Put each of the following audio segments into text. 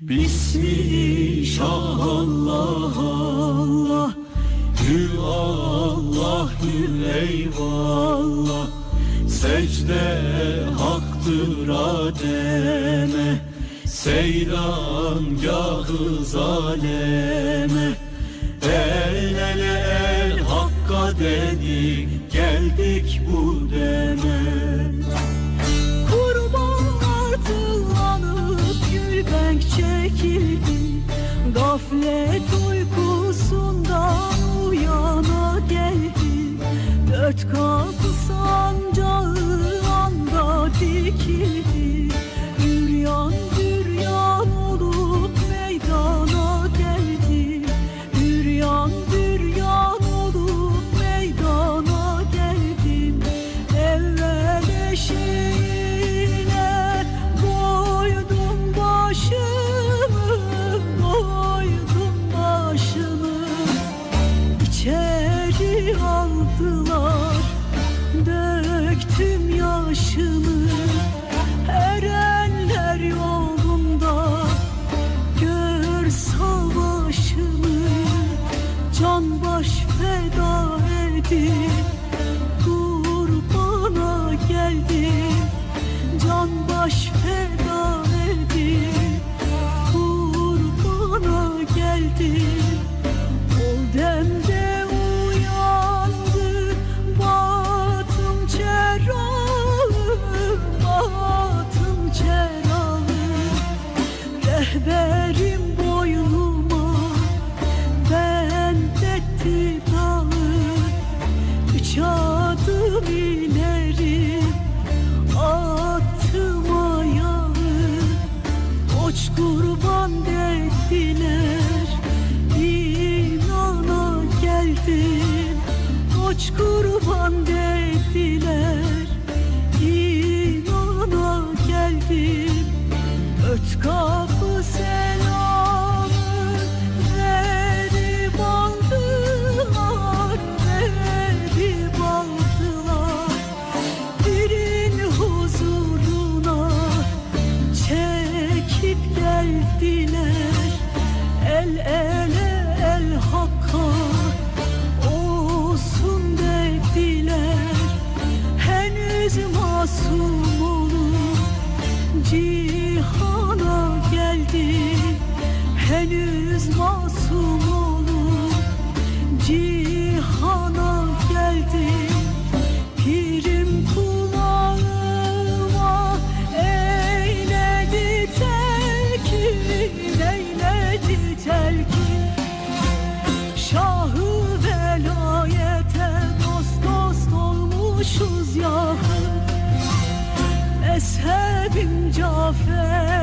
Bismi şah Allah Allah Gül Allah gül eyvallah. Secde haktır ademe Seyran gahı zaleme. El ele el hakka dedik Geldik bu deme korku baş feda edip Kurbana geldim Ol demde uyandı. Batım çerağı Batım çerağı Rehberim Let's go. Masum olup cihana geldi Pirim kulağıma eyledi telkin Eyledi telkin Şahı velayete dost dost olmuşuz yakın Mezhebim Cafer'i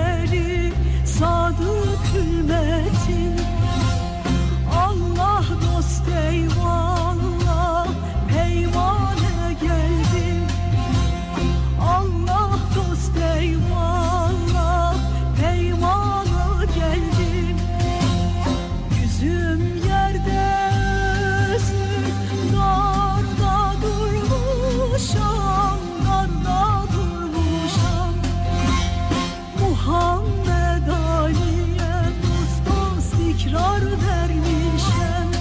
ikrar vermişem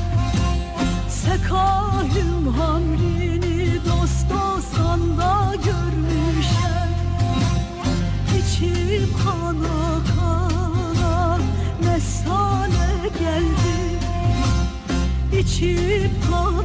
Sekahüm hamrini dost dost anda görmüşem. İçim kana kana mesane geldi. İçim kana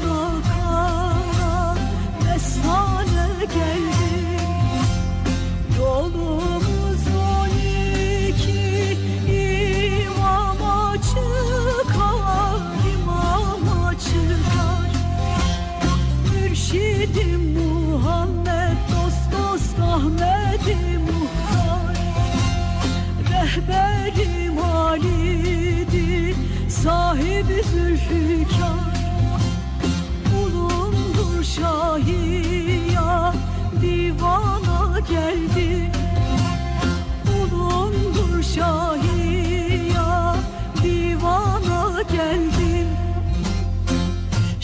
Rehberim Ali'dir sahibi Zülfikar Ulumdur şahiya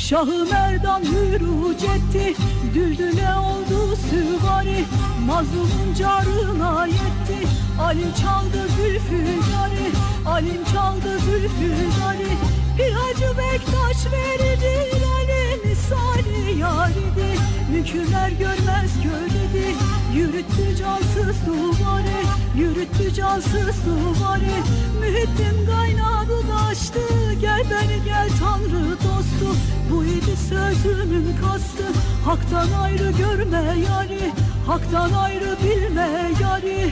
Şahı merdan hüruc etti Düldüle oldu süvari? Mazlumun carına yetti. Alim çaldı zülfü cari. Alim çaldı zülfü cari. Bir hacı bektaş veridir Ali misali yaridi. Mükürler görmez köredi Yürüttü cansız duvarı. Yürüttü cansız duvarı. Mühittim kaynadı daştı Gel beni gel tanrı dost Haktan ayrı görme yari Haktan ayrı bilme yari